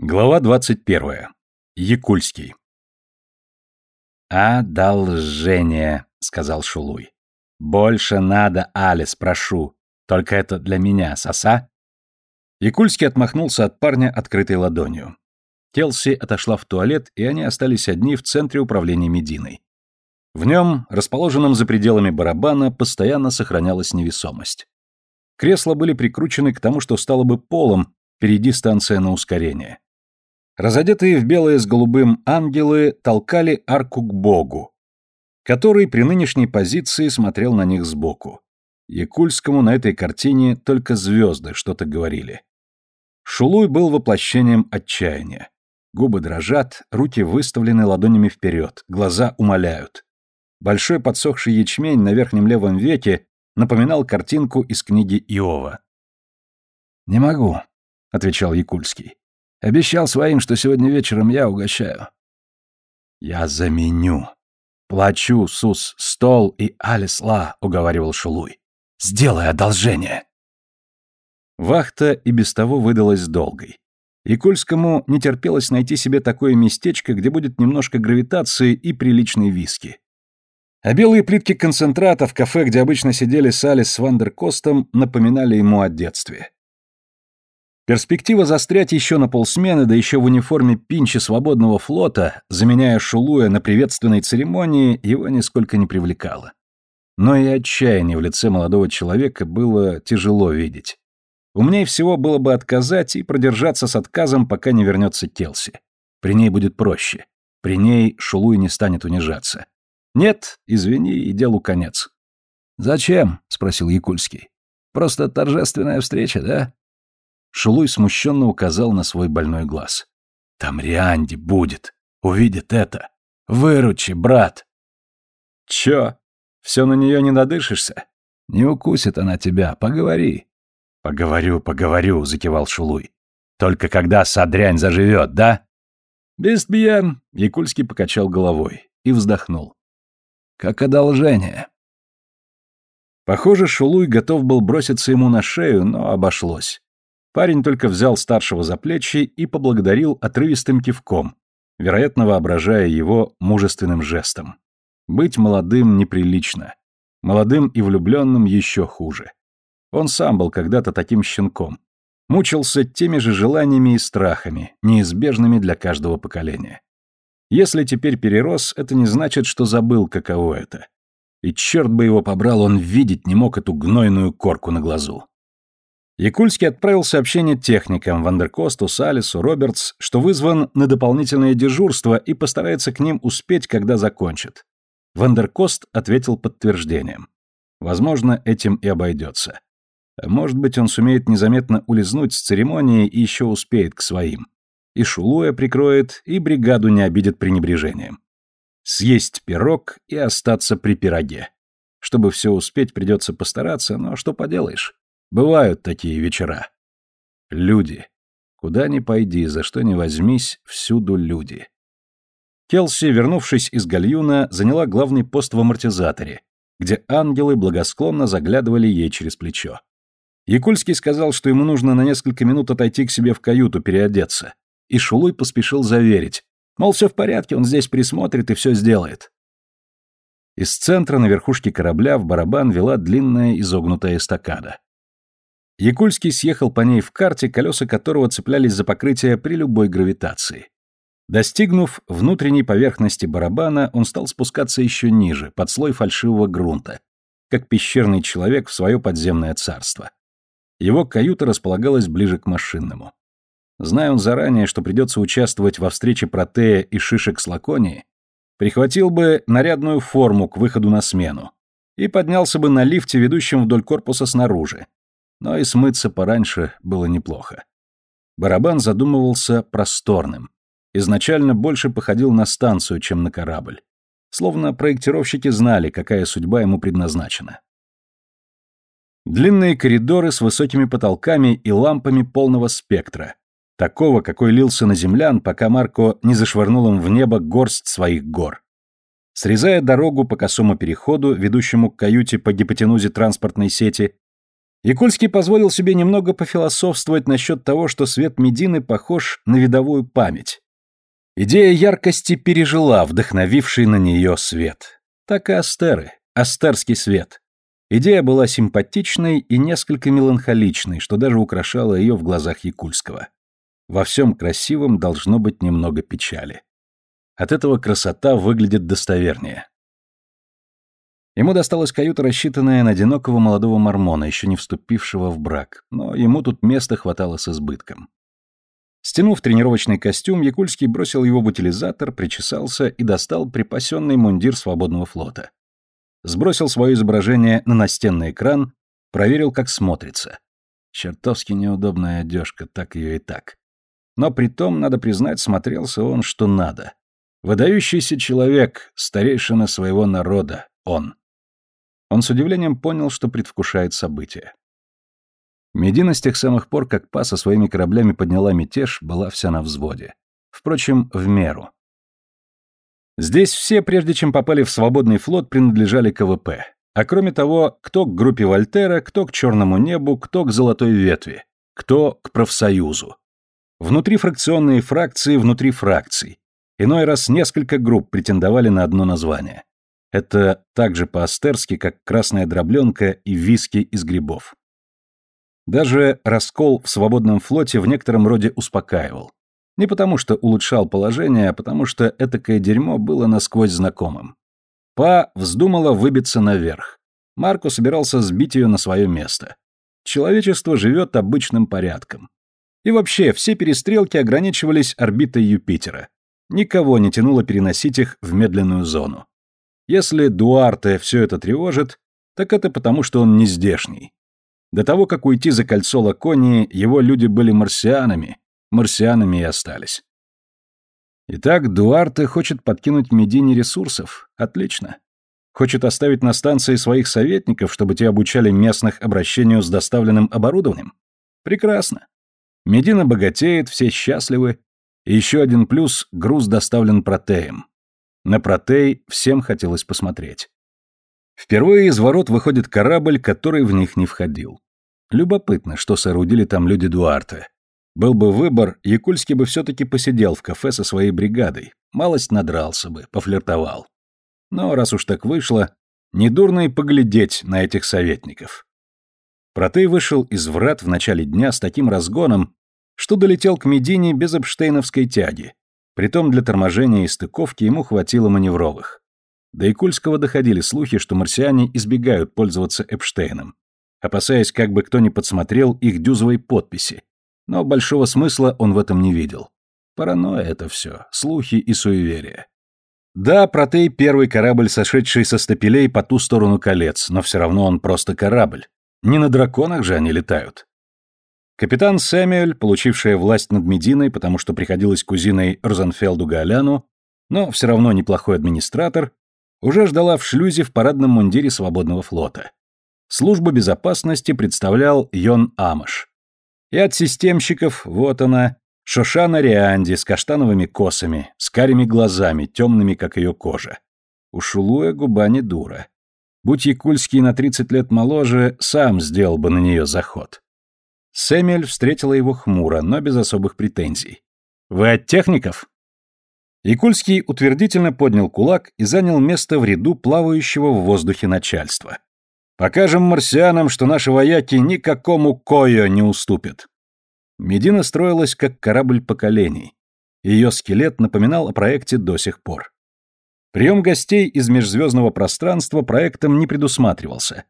Глава 21. Якульский. «Одолжение», — сказал Шулуй. «Больше надо, Алис, прошу. Только это для меня, соса?» Якульский отмахнулся от парня открытой ладонью. Келси отошла в туалет, и они остались одни в центре управления Мединой. В нем, расположенном за пределами барабана, постоянно сохранялась невесомость. Кресла были прикручены к тому, что стало бы полом, впереди станция на ускорение. Разодетые в белое с голубым ангелы толкали арку к Богу, который при нынешней позиции смотрел на них сбоку. Якульскому на этой картине только звезды что-то говорили. Шулуй был воплощением отчаяния. Губы дрожат, руки выставлены ладонями вперед, глаза умоляют. Большой подсохший ячмень на верхнем левом веке напоминал картинку из книги Иова. «Не могу», — отвечал Якульский. Обещал своим, что сегодня вечером я угощаю. Я заменю. Плачу, Сус, стол и Алисла, уговаривал Шулуй. Сделай одолжение. Вахта и без того выдалась долгой. Якульскому не терпелось найти себе такое местечко, где будет немножко гравитации и приличной виски. А белые плитки концентрата в кафе, где обычно сидели с Алис с Вандеркостом, напоминали ему о детстве. Перспектива застрять еще на полсмены, да еще в униформе пинчи свободного флота, заменяя Шулуя на приветственной церемонии, его нисколько не привлекала. Но и отчаяние в лице молодого человека было тяжело видеть. Умнее всего было бы отказать и продержаться с отказом, пока не вернется Келси. При ней будет проще. При ней Шулуй не станет унижаться. Нет, извини, и делу конец. «Зачем?» — спросил Якульский. «Просто торжественная встреча, да?» Шулуй смущенно указал на свой больной глаз. «Там Рианди будет. Увидит это. Выручи, брат!» «Чё? Все на нее не надышишься?» «Не укусит она тебя. Поговори». «Поговорю, поговорю», — закивал Шулуй. «Только когда Садрянь заживет, да?» «Бестбьен», — Якульский покачал головой и вздохнул. «Как одолжение». Похоже, Шулуй готов был броситься ему на шею, но обошлось. Парень только взял старшего за плечи и поблагодарил отрывистым кивком, вероятно, воображая его мужественным жестом. Быть молодым неприлично. Молодым и влюбленным еще хуже. Он сам был когда-то таким щенком. Мучился теми же желаниями и страхами, неизбежными для каждого поколения. Если теперь перерос, это не значит, что забыл, каково это. И черт бы его побрал, он видеть не мог эту гнойную корку на глазу. Якульский отправил сообщение техникам Вандеркосту, Салису, Робертс, что вызван на дополнительное дежурство и постарается к ним успеть, когда закончит. Вандеркост ответил подтверждением. Возможно, этим и обойдется. Может быть, он сумеет незаметно улизнуть с церемонии и еще успеет к своим. И Шулуя прикроет, и бригаду не обидит пренебрежением. Съесть пирог и остаться при пироге. Чтобы все успеть, придется постараться, но что поделаешь. Бывают такие вечера. Люди. Куда ни пойди, за что ни возьмись, всюду люди. Келси, вернувшись из гальюна, заняла главный пост в амортизаторе, где ангелы благосклонно заглядывали ей через плечо. Якульский сказал, что ему нужно на несколько минут отойти к себе в каюту переодеться, и Шулуй поспешил заверить, мол, все в порядке, он здесь присмотрит и все сделает. Из центра на верхушке корабля в барабан вела длинная изогнутая эстакада. Якульский съехал по ней в карте, колеса которого цеплялись за покрытие при любой гравитации. Достигнув внутренней поверхности барабана, он стал спускаться еще ниже, под слой фальшивого грунта, как пещерный человек в свое подземное царство. Его каюта располагалась ближе к машинному. Зная он заранее, что придется участвовать во встрече Протея и Шишек с Лаконии, прихватил бы нарядную форму к выходу на смену и поднялся бы на лифте, ведущем вдоль корпуса снаружи, но и смыться пораньше было неплохо. Барабан задумывался просторным. Изначально больше походил на станцию, чем на корабль. Словно проектировщики знали, какая судьба ему предназначена. Длинные коридоры с высокими потолками и лампами полного спектра. Такого, какой лился на землян, пока Марко не зашвырнул им в небо горсть своих гор. Срезая дорогу по косому переходу, ведущему к каюте по гипотенузе транспортной сети, Якульский позволил себе немного пофилософствовать насчет того, что свет Медины похож на видовую память. Идея яркости пережила вдохновивший на нее свет. Так и Астеры, астерский свет. Идея была симпатичной и несколько меланхоличной, что даже украшало ее в глазах Якульского. Во всем красивом должно быть немного печали. От этого красота выглядит достовернее. Ему досталась каюта, рассчитанная на одинокого молодого мормона, еще не вступившего в брак, но ему тут места хватало с избытком. Стянув тренировочный костюм, Якульский бросил его в утилизатор, причесался и достал припасенный мундир свободного флота. Сбросил свое изображение на настенный экран, проверил, как смотрится. Чертовски неудобная одежка, так ее и так. Но при том, надо признать, смотрелся он что надо. Выдающийся человек, старейшина своего народа, он. Он с удивлением понял, что предвкушает событие. Медина с тех самых пор, как Па со своими кораблями подняла мятеж, была вся на взводе. Впрочем, в меру. Здесь все, прежде чем попали в свободный флот, принадлежали КВП. А кроме того, кто к группе Вольтера, кто к Черному небу, кто к Золотой ветви, кто к профсоюзу. Внутри фракционные фракции внутри фракций. Иной раз несколько групп претендовали на одно название. Это так же по-астерски, как красная дробленка и виски из грибов. Даже раскол в свободном флоте в некотором роде успокаивал. Не потому что улучшал положение, а потому что этакое дерьмо было насквозь знакомым. Па вздумала выбиться наверх. Марко собирался сбить ее на свое место. Человечество живет обычным порядком. И вообще, все перестрелки ограничивались орбитой Юпитера. Никого не тянуло переносить их в медленную зону. Если Дуарте все это тревожит, так это потому, что он не здешний. До того, как уйти за кольцо Лаконии, его люди были марсианами, марсианами и остались. Итак, Дуарте хочет подкинуть Медине ресурсов. Отлично. Хочет оставить на станции своих советников, чтобы те обучали местных обращению с доставленным оборудованием? Прекрасно. Медина богатеет, все счастливы. И еще один плюс – груз доставлен протеем. На протей всем хотелось посмотреть. Впервые из ворот выходит корабль, который в них не входил. Любопытно, что соорудили там люди Дуарте. Был бы выбор, Якульский бы все-таки посидел в кафе со своей бригадой, малость надрался бы, пофлиртовал. Но раз уж так вышло, недурно и поглядеть на этих советников. Протей вышел из врат в начале дня с таким разгоном, что долетел к Медине без обштейновской тяги, Притом для торможения и стыковки ему хватило маневровых. До Икульского доходили слухи, что марсиане избегают пользоваться Эпштейном, опасаясь, как бы кто ни подсмотрел их дюзовой подписи. Но большого смысла он в этом не видел. Паранойя это все, слухи и суеверия. Да, Протей — первый корабль, сошедший со стапелей по ту сторону колец, но все равно он просто корабль. Не на драконах же они летают. Капитан Сэмюэль, получившая власть над Мединой, потому что приходилась кузиной Розенфелду Гаоляну, но все равно неплохой администратор, уже ждала в шлюзе в парадном мундире свободного флота. Службу безопасности представлял Йон Амаш. И от системщиков, вот она, Шошана Рианди с каштановыми косами, с карими глазами, темными, как ее кожа. У Шулуя губа не дура. Будь Якульский на 30 лет моложе, сам сделал бы на нее заход. Сэмюэль встретила его хмуро, но без особых претензий. «Вы от техников?» Якульский утвердительно поднял кулак и занял место в ряду плавающего в воздухе начальства. «Покажем марсианам, что наши вояки никакому Койо не уступят». Медина строилась как корабль поколений. Ее скелет напоминал о проекте до сих пор. Прием гостей из межзвездного пространства проектом не предусматривался,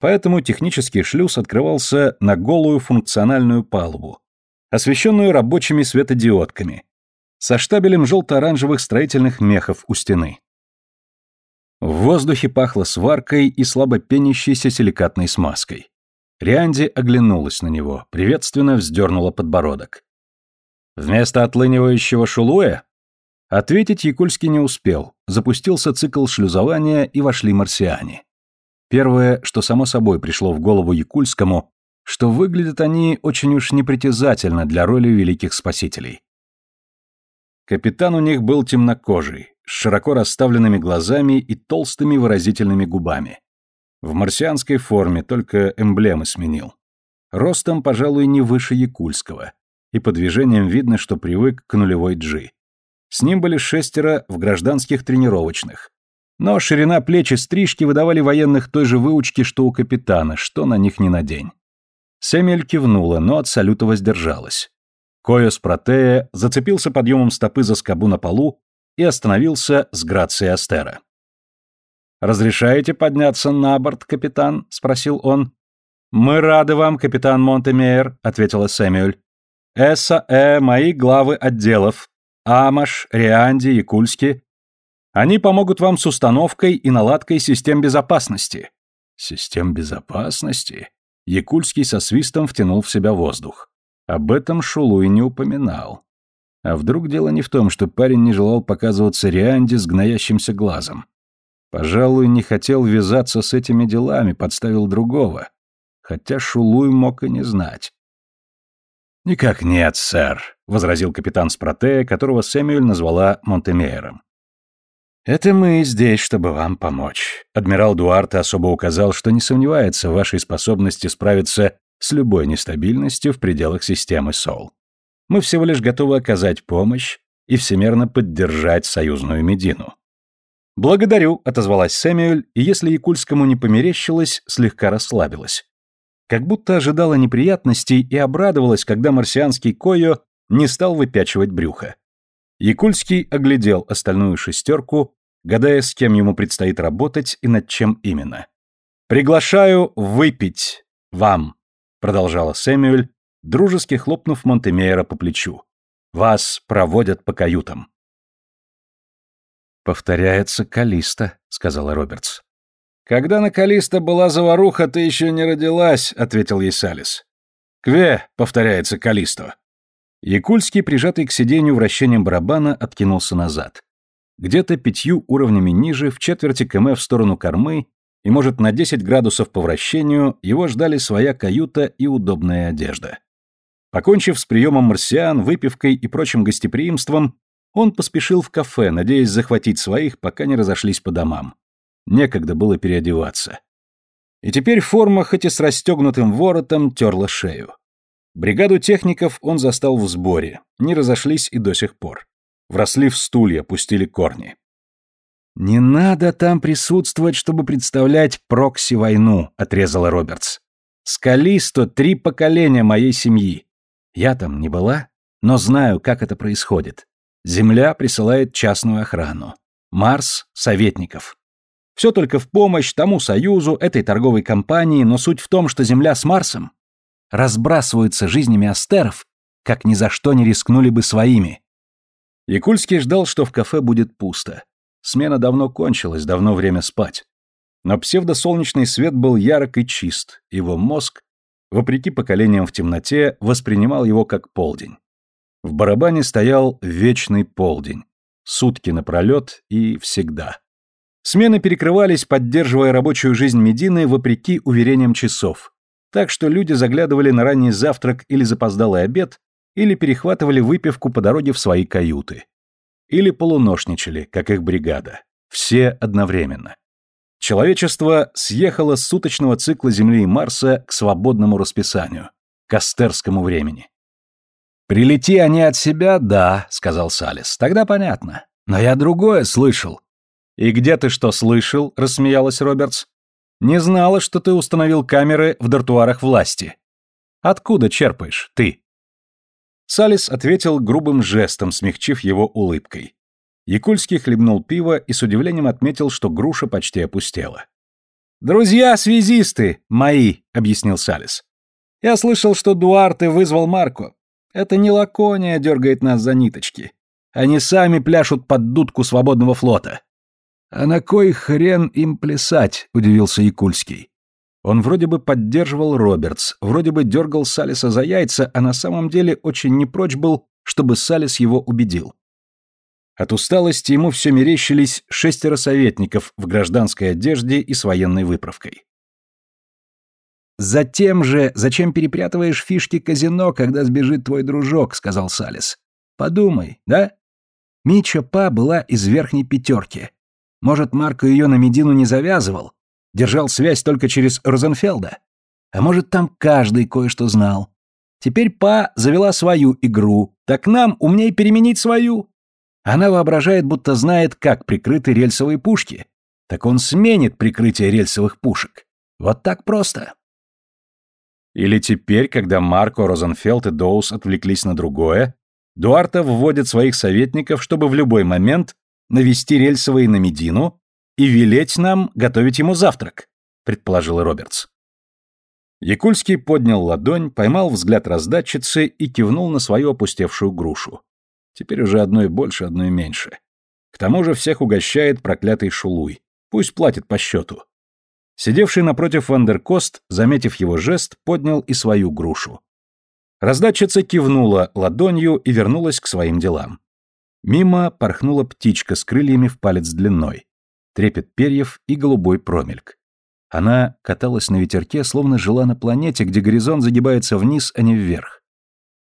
Поэтому технический шлюз открывался на голую функциональную палубу, освещенную рабочими светодиодками, со штабелем желто-оранжевых строительных мехов у стены. В воздухе пахло сваркой и слабо пенящейся силикатной смазкой. Рианди оглянулась на него, приветственно вздернула подбородок. Вместо отлынивающего шулуя? Ответить Якульский не успел, запустился цикл шлюзования и вошли марсиане. Первое, что само собой пришло в голову Якульскому, что выглядят они очень уж непритязательно для роли великих спасителей. Капитан у них был темнокожий, с широко расставленными глазами и толстыми выразительными губами. В марсианской форме, только эмблемы сменил. Ростом, пожалуй, не выше Якульского. И по движениям видно, что привык к нулевой джи. С ним были шестеро в гражданских тренировочных. Но ширина плеч и стрижки выдавали военных той же выучки, что у капитана, что на них не надень. Сэмюэль кивнула, но от салюта воздержалась. Койос Протея зацепился подъемом стопы за скобу на полу и остановился с грацией Астера. «Разрешаете подняться на борт, капитан?» — спросил он. «Мы рады вам, капитан Монтемейер», — ответила Сэмюэль. «Эсса, Э, мои главы отделов. Амаш, Рианди, Якульски. Они помогут вам с установкой и наладкой систем безопасности». «Систем безопасности?» Якульский со свистом втянул в себя воздух. Об этом Шулуй не упоминал. А вдруг дело не в том, что парень не желал показываться Рианде с гноящимся глазом. Пожалуй, не хотел ввязаться с этими делами, подставил другого. Хотя Шулуй мог и не знать. «Никак нет, сэр», — возразил капитан Спратея, которого Сэмюэль назвала Монтемейером. «Это мы здесь, чтобы вам помочь». Адмирал Дуарте особо указал, что не сомневается в вашей способности справиться с любой нестабильностью в пределах системы СОЛ. Мы всего лишь готовы оказать помощь и всемерно поддержать союзную Медину. «Благодарю», — отозвалась Сэмюэль, и если Якульскому не померещилось, слегка расслабилась. Как будто ожидала неприятностей и обрадовалась, когда марсианский Койо не стал выпячивать брюхо. Якульский оглядел остальную шестерку, гадая, с кем ему предстоит работать и над чем именно. «Приглашаю выпить вам», — продолжала Сэмюэль, дружески хлопнув Монтемейера по плечу. «Вас проводят по каютам». «Повторяется Калиста», — сказала Робертс. «Когда на Калиста была заваруха, ты еще не родилась», — ответил ей Салис. «Кве», — повторяется Калисто. Якульский, прижатый к сиденью вращением барабана, откинулся назад. Где-то пятью уровнями ниже, в четверти км в сторону кормы, и, может, на 10 градусов по вращению, его ждали своя каюта и удобная одежда. Покончив с приемом марсиан, выпивкой и прочим гостеприимством, он поспешил в кафе, надеясь захватить своих, пока не разошлись по домам. Некогда было переодеваться. И теперь форма, хоть и с расстегнутым воротом, терла шею. Бригаду техников он застал в сборе, не разошлись и до сих пор. Вросли в стулья, пустили корни. «Не надо там присутствовать, чтобы представлять прокси-войну», — отрезала Робертс. «Скалисто — три поколения моей семьи. Я там не была, но знаю, как это происходит. Земля присылает частную охрану. Марс — советников. Все только в помощь тому союзу, этой торговой компании, но суть в том, что Земля с Марсом разбрасываются жизнями астеров, как ни за что не рискнули бы своими. Якульский ждал, что в кафе будет пусто. Смена давно кончилась, давно время спать. Но псевдосолнечный свет был ярок и чист, его мозг, вопреки поколениям в темноте, воспринимал его как полдень. В барабане стоял вечный полдень. Сутки напролет и всегда. Смены перекрывались, поддерживая рабочую жизнь Медины вопреки уверениям часов. Так что люди заглядывали на ранний завтрак или запоздалый обед, или перехватывали выпивку по дороге в свои каюты. Или полуношничали, как их бригада. Все одновременно. Человечество съехало с суточного цикла Земли и Марса к свободному расписанию, к астерскому времени. «Прилети они от себя, да», — сказал Салис. «Тогда понятно. Но я другое слышал». «И где ты что слышал?» — рассмеялась Робертс. «Не знала, что ты установил камеры в дартуарах власти. Откуда черпаешь, ты?» Салис ответил грубым жестом, смягчив его улыбкой. Якульский хлебнул пиво и с удивлением отметил, что груша почти опустела. «Друзья-связисты мои», — объяснил Салис. «Я слышал, что Дуарте вызвал Марко. Это не Лакония дергает нас за ниточки. Они сами пляшут под дудку свободного флота. А на кой хрен им плясать, удивился Якульский. Он вроде бы поддерживал Робертс, вроде бы дергал Салиса за яйца, а на самом деле очень не прочь был, чтобы Салис его убедил. От усталости ему все мерещились шестеро советников в гражданской одежде и с военной выправкой. «Затем же, зачем перепрятываешь фишки казино, когда сбежит твой дружок?» — сказал Салис. «Подумай, да? Мича Па была из верхней пятерки. Может, Марко ее на Медину не завязывал, Держал связь только через Розенфелда? А может, там каждый кое-что знал? Теперь Па завела свою игру, так нам умней переменить свою. Она воображает, будто знает, как прикрыты рельсовые пушки. Так он сменит прикрытие рельсовых пушек. Вот так просто. Или теперь, когда Марко, Розенфелд и Доус отвлеклись на другое, Дуарта вводит своих советников, чтобы в любой момент навести рельсовые на Медину и велеть нам готовить ему завтрак, предположил Робертс. Якульский поднял ладонь, поймал взгляд раздатчицы и кивнул на свою опустевшую грушу. Теперь уже одной больше, одной меньше. К тому же всех угощает проклятый шулуй. Пусть платит по счету. Сидевший напротив Вандеркост, заметив его жест, поднял и свою грушу. Раздатчица кивнула ладонью и вернулась к своим делам. Мимо порхнула птичка с крыльями в палец длиной. Трепет перьев и голубой промельк. Она каталась на ветерке, словно жила на планете, где горизонт загибается вниз, а не вверх.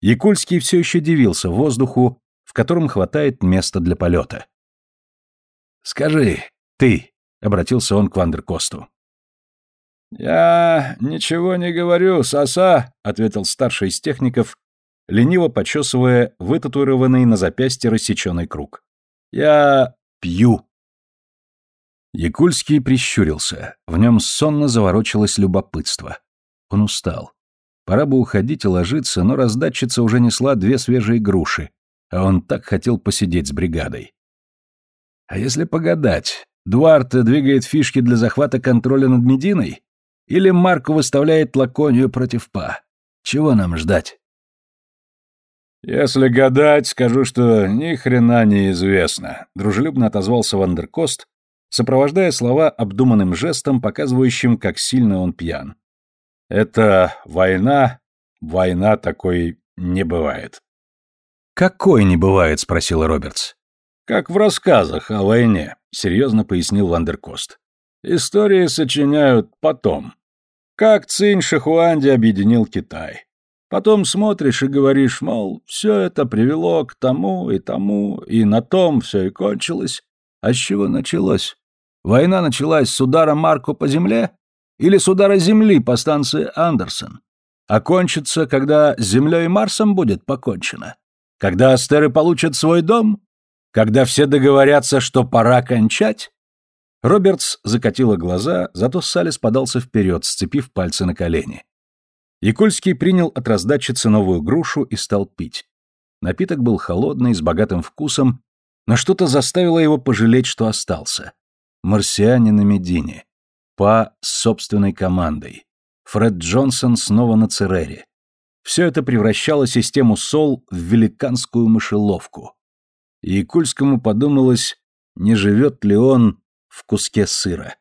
Якульский все еще дивился воздуху, в котором хватает места для полета. «Скажи, ты», — обратился он к Вандеркосту. «Я ничего не говорю, соса», — ответил старший из техников, лениво почесывая вытатуированный на запястье рассеченный круг. «Я пью». Якульский прищурился. В нем сонно заворочилось любопытство. Он устал. Пора бы уходить и ложиться, но раздатчица уже несла две свежие груши, а он так хотел посидеть с бригадой. А если погадать, Дуарте двигает фишки для захвата контроля над Мединой? Или Марко выставляет Лаконию против Па? Чего нам ждать? Если гадать, скажу, что ни хрена не известно, дружелюбно отозвался Вандеркост, сопровождая слова обдуманным жестом, показывающим, как сильно он пьян. Это война, война такой не бывает. «Какой не бывает?» — спросил Робертс. «Как в рассказах о войне», — серьезно пояснил Вандеркост. «Истории сочиняют потом. Как Цинь Шихуанди объединил Китай. Потом смотришь и говоришь, мол, все это привело к тому и тому, и на том все и кончилось. А с чего началось? Война началась с удара Марку по земле или с удара Земли по станции Андерсон? А кончится, когда с Землей и Марсом будет покончено? Когда астеры получат свой дом? Когда все договорятся, что пора кончать? Робертс закатила глаза, зато Салис подался вперед, сцепив пальцы на колени. Якульский принял от раздатчицы новую грушу и стал пить. Напиток был холодный, с богатым вкусом, но что-то заставило его пожалеть, что остался. Марсиане на Медине. Па с собственной командой. Фред Джонсон снова на Церере. Все это превращало систему СОЛ в великанскую мышеловку. И Якульскому подумалось, не живет ли он в куске сыра.